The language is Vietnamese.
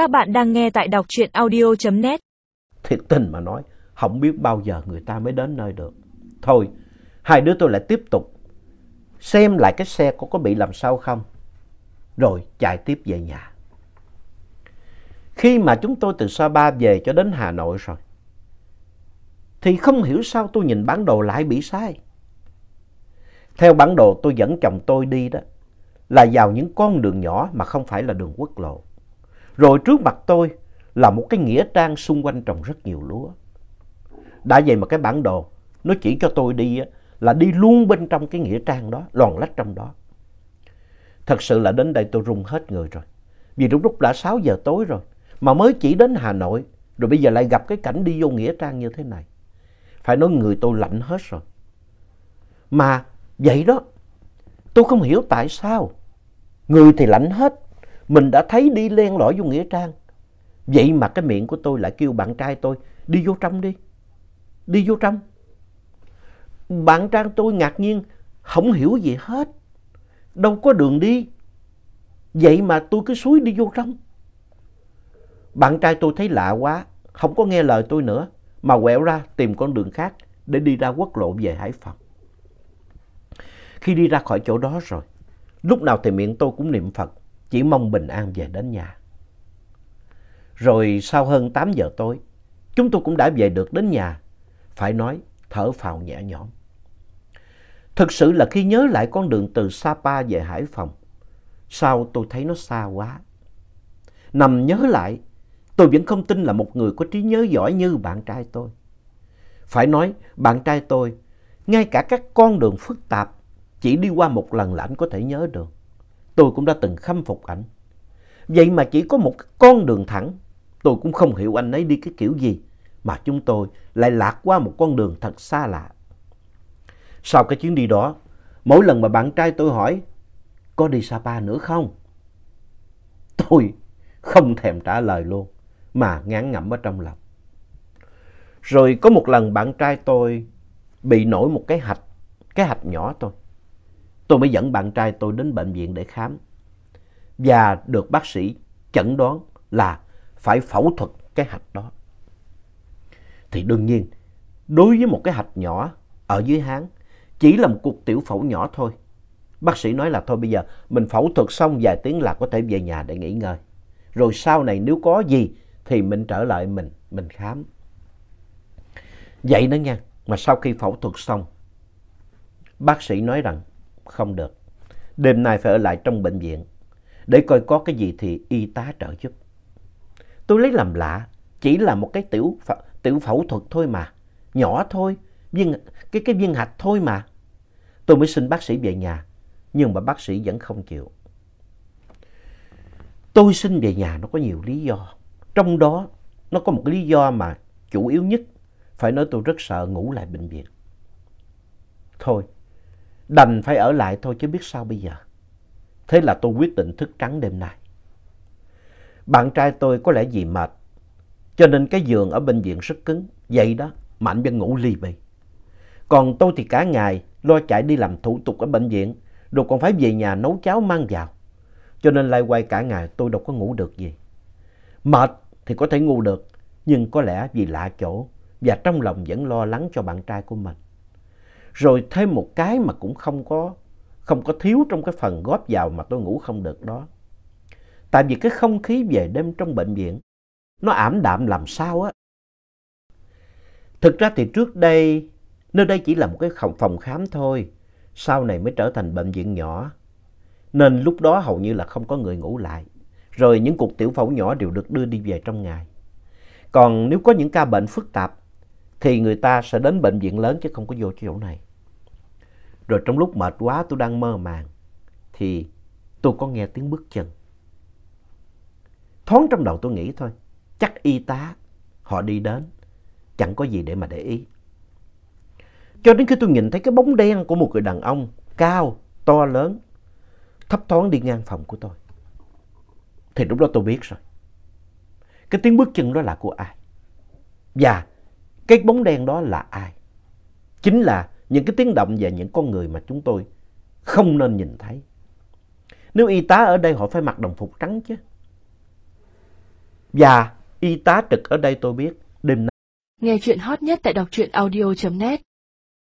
Các bạn đang nghe tại đọc truyện audio.net. Thiệt tình mà nói, không biết bao giờ người ta mới đến nơi được. Thôi, hai đứa tôi lại tiếp tục xem lại cái xe có có bị làm sao không. Rồi chạy tiếp về nhà. Khi mà chúng tôi từ Sapa về cho đến Hà Nội rồi, thì không hiểu sao tôi nhìn bản đồ lại bị sai. Theo bản đồ tôi dẫn chồng tôi đi đó, là vào những con đường nhỏ mà không phải là đường quốc lộ. Rồi trước mặt tôi là một cái nghĩa trang xung quanh trồng rất nhiều lúa. Đã vậy mà cái bản đồ nó chỉ cho tôi đi á, là đi luôn bên trong cái nghĩa trang đó, lòn lách trong đó. Thật sự là đến đây tôi run hết người rồi. Vì lúc lúc đã 6 giờ tối rồi, mà mới chỉ đến Hà Nội, rồi bây giờ lại gặp cái cảnh đi vô nghĩa trang như thế này. Phải nói người tôi lạnh hết rồi. Mà vậy đó, tôi không hiểu tại sao. Người thì lạnh hết, mình đã thấy đi len lỏi vô nghĩa trang. Vậy mà cái miệng của tôi lại kêu bạn trai tôi đi vô trong đi. Đi vô trong. Bạn trai tôi ngạc nhiên, không hiểu gì hết. Đâu có đường đi. Vậy mà tôi cứ suối đi vô trong. Bạn trai tôi thấy lạ quá, không có nghe lời tôi nữa, mà quẹo ra tìm con đường khác để đi ra quốc lộ về Hải Phòng. Khi đi ra khỏi chỗ đó rồi, lúc nào thì miệng tôi cũng niệm Phật, chỉ mong bình an về đến nhà. Rồi sau hơn 8 giờ tối, chúng tôi cũng đã về được đến nhà, phải nói thở phào nhẹ nhõm. Thực sự là khi nhớ lại con đường từ Sapa về Hải Phòng, sao tôi thấy nó xa quá. Nằm nhớ lại, tôi vẫn không tin là một người có trí nhớ giỏi như bạn trai tôi. Phải nói, bạn trai tôi, ngay cả các con đường phức tạp, chỉ đi qua một lần là anh có thể nhớ được. Tôi cũng đã từng khâm phục ảnh. Vậy mà chỉ có một con đường thẳng, tôi cũng không hiểu anh ấy đi cái kiểu gì, mà chúng tôi lại lạc qua một con đường thật xa lạ. Sau cái chuyến đi đó, mỗi lần mà bạn trai tôi hỏi, có đi Sapa nữa không? Tôi không thèm trả lời luôn, mà ngán ngẩm ở trong lòng. Rồi có một lần bạn trai tôi bị nổi một cái hạch, cái hạch nhỏ thôi. Tôi mới dẫn bạn trai tôi đến bệnh viện để khám. Và được bác sĩ chẩn đoán là phải phẫu thuật cái hạch đó. Thì đương nhiên, đối với một cái hạch nhỏ ở dưới háng, chỉ là một cuộc tiểu phẫu nhỏ thôi. Bác sĩ nói là thôi bây giờ mình phẫu thuật xong vài tiếng là có thể về nhà để nghỉ ngơi. Rồi sau này nếu có gì thì mình trở lại mình, mình khám. Vậy đó nha, mà sau khi phẫu thuật xong, bác sĩ nói rằng không được. Đêm nay phải ở lại trong bệnh viện để coi có cái gì thì y tá trợ giúp. Tôi lấy làm lạ, chỉ là một cái tiểu, tiểu phẫu thuật thôi mà, nhỏ thôi, viên, cái, cái viên hạch thôi mà. Tôi mới xin bác sĩ về nhà, nhưng mà bác sĩ vẫn không chịu. Tôi xin về nhà nó có nhiều lý do. Trong đó, nó có một lý do mà chủ yếu nhất, phải nói tôi rất sợ ngủ lại bệnh viện. Thôi, đành phải ở lại thôi chứ biết sao bây giờ. Thế là tôi quyết định thức trắng đêm nay. Bạn trai tôi có lẽ vì mệt, cho nên cái giường ở bệnh viện rất cứng. Vậy đó, Mạnh vẫn ngủ ly bì. Còn tôi thì cả ngày lo chạy đi làm thủ tục ở bệnh viện, rồi còn phải về nhà nấu cháo mang vào. Cho nên lai quay cả ngày tôi đâu có ngủ được gì. Mệt thì có thể ngủ được, nhưng có lẽ vì lạ chỗ và trong lòng vẫn lo lắng cho bạn trai của mình. Rồi thêm một cái mà cũng không có, không có thiếu trong cái phần góp vào mà tôi ngủ không được đó. Tại vì cái không khí về đêm trong bệnh viện, nó ảm đạm làm sao á. Thực ra thì trước đây, nơi đây chỉ là một cái phòng khám thôi, sau này mới trở thành bệnh viện nhỏ. Nên lúc đó hầu như là không có người ngủ lại. Rồi những cuộc tiểu phẫu nhỏ đều được đưa đi về trong ngày. Còn nếu có những ca bệnh phức tạp, thì người ta sẽ đến bệnh viện lớn chứ không có vô chỗ này. Rồi trong lúc mệt quá tôi đang mơ màng, thì tôi có nghe tiếng bước chân. Thoáng trong đầu tôi nghĩ thôi, chắc y tá, họ đi đến, chẳng có gì để mà để ý. Cho đến khi tôi nhìn thấy cái bóng đen của một người đàn ông cao, to lớn, thấp thoáng đi ngang phòng của tôi. Thì lúc đó tôi biết rồi. Cái tiếng bước chân đó là của ai? Và cái bóng đen đó là ai? Chính là những cái tiếng động và những con người mà chúng tôi không nên nhìn thấy. Nếu y tá ở đây, họ phải mặc đồng phục trắng chứ. Và y tá trực ở đây tôi biết, đêm nay Nghe chuyện hot nhất tại đọc truyện audio.net